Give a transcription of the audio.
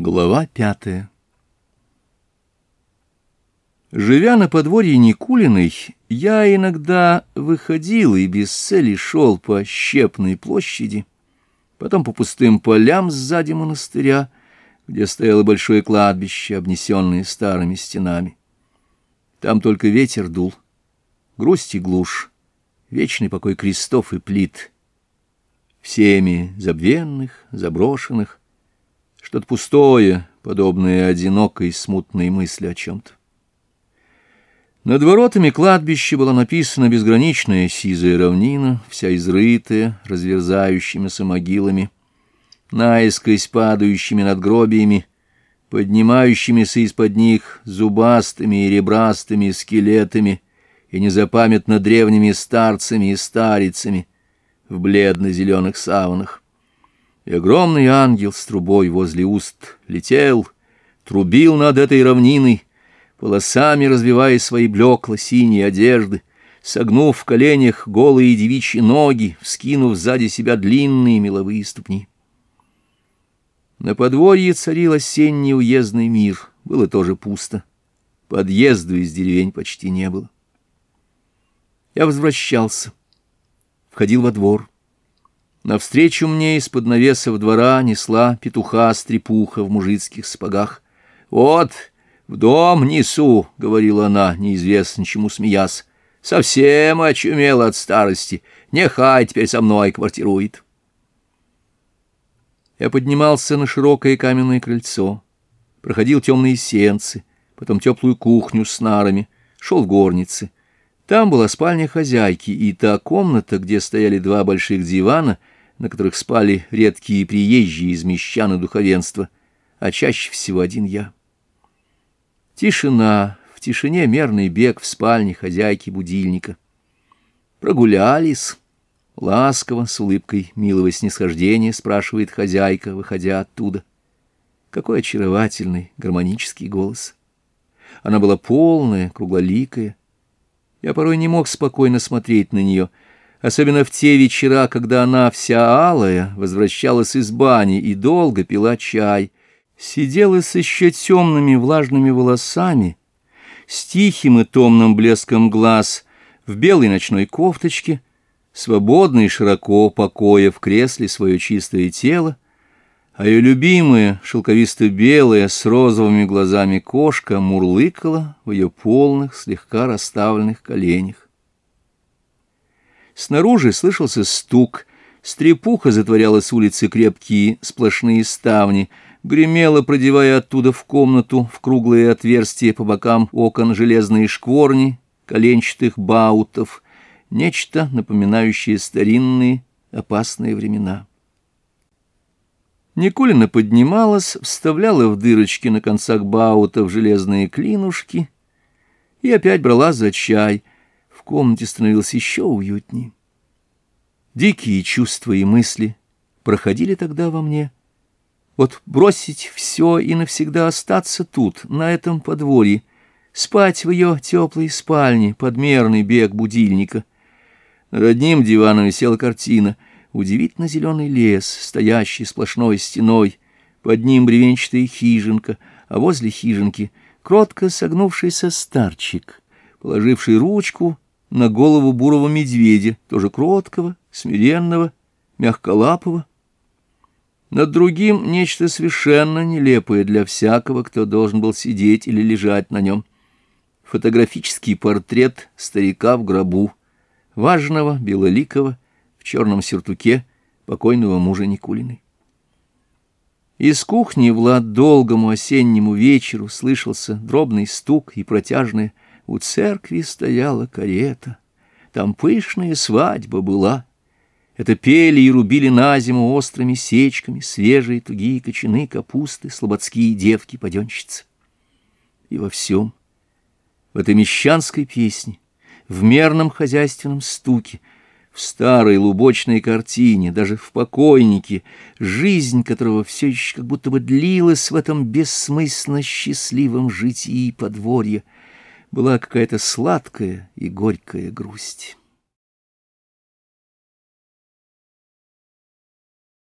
Глава пятая Живя на подворье Никулиной, я иногда выходил и без цели шел по Щепной площади, потом по пустым полям сзади монастыря, где стояло большое кладбище, обнесенное старыми стенами. Там только ветер дул, грусть и глушь, вечный покой крестов и плит, всеми забвенных, заброшенных, что-то пустое, подобное одинокой смутной мысли о чем-то. Над воротами кладбища была написана безграничная сизая равнина, вся изрытая разверзающимися могилами, наискось падающими надгробиями, поднимающимися из-под них зубастыми и ребрастыми скелетами и незапамятно древними старцами и старицами в бледно-зеленых саванах. И огромный ангел с трубой возле уст летел, трубил над этой равниной, полосами развивая свои блекло-синие одежды, согнув в коленях голые девичьи ноги, вскинув сзади себя длинные меловые ступни. На подворье царил осенний уездный мир, было тоже пусто. Подъезду из деревень почти не было. Я возвращался, входил во двор. Навстречу мне из-под навеса в двора несла петуха-стрепуха в мужицких спагах. «Вот, в дом несу», — говорила она, неизвестно чему смеясь. «Совсем очумела от старости. Нехай теперь со мной квартирует». Я поднимался на широкое каменное крыльцо, проходил темные сенцы, потом теплую кухню с нарами, шел в горницы. Там была спальня хозяйки и та комната, где стояли два больших дивана — на которых спали редкие приезжие из мещан и духовенства, а чаще всего один я. Тишина, в тишине мерный бег в спальне хозяйки будильника. Прогулялись. Ласково, с улыбкой милого снисхождения, спрашивает хозяйка, выходя оттуда. Какой очаровательный, гармонический голос. Она была полная, круглоликая. Я порой не мог спокойно смотреть на нее — особенно в те вечера, когда она вся алая возвращалась из бани и долго пила чай, сидела с еще темными влажными волосами, с тихим и томным блеском глаз, в белой ночной кофточке, свободно и широко покоя в кресле свое чистое тело, а ее любимая, шелковисто-белая, с розовыми глазами кошка мурлыкала в ее полных, слегка расставленных коленях. Снаружи слышался стук. Стрепуха затворяла с улицы крепкие сплошные ставни, гремела, продевая оттуда в комнату, в круглые отверстия по бокам окон железные шкворни, коленчатых баутов, нечто, напоминающее старинные опасные времена. Никулина поднималась, вставляла в дырочки на концах баутов железные клинушки и опять брала за чай — комнате становилось еще уютнее. Дикие чувства и мысли проходили тогда во мне. Вот бросить все и навсегда остаться тут, на этом подворье, спать в ее теплой спальне, подмерный бег будильника. Над одним диваном висела картина, удивительно зеленый лес, стоящий сплошной стеной, под ним бревенчатая хижинка, а возле хижинки кротко согнувшийся старчик, положивший ручку на голову бурого медведя, тоже кроткого, смиренного, мягколапого. Над другим нечто совершенно нелепое для всякого, кто должен был сидеть или лежать на нем. Фотографический портрет старика в гробу, важного, белоликого, в черном сюртуке, покойного мужа Никулины. Из кухни Влад долгому осеннему вечеру слышался дробный стук и протяжное — у церкви стояла карета, там пышная свадьба была. Это пели и рубили на зиму острыми сечками свежие тугие кочаны, капусты, слободские девки-паденщицы. И во всем, в этой мещанской песне, в мерном хозяйственном стуке, в старой лубочной картине, даже в покойнике, жизнь которого все еще как будто бы длилась в этом бессмысленно счастливом житии подворья — была какая-то сладкая и горькая грусть.